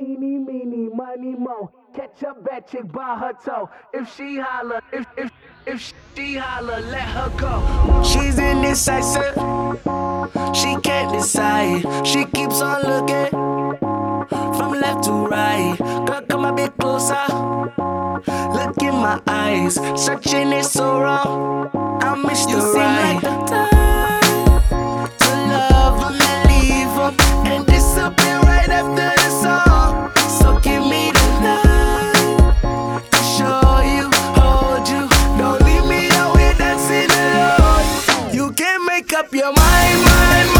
Eeny, meeny, money, mo. Catch a bad chick by her toe. If she holler, if if if she holler, let her go. She's indecisive. She can't decide. She keeps on looking from left to right. Girl, come a bit closer. Look in my eyes. Searching is so wrong. I miss you the right. can't make up your mind, mind, mind.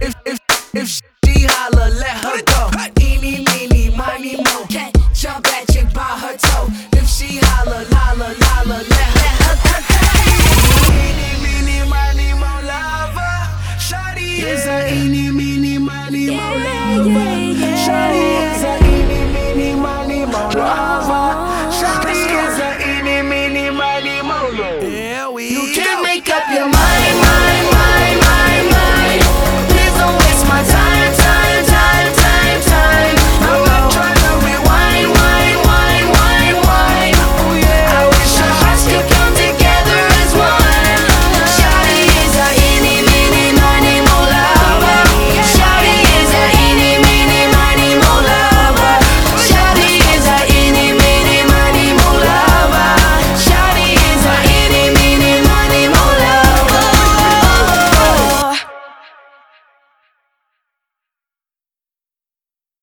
if if if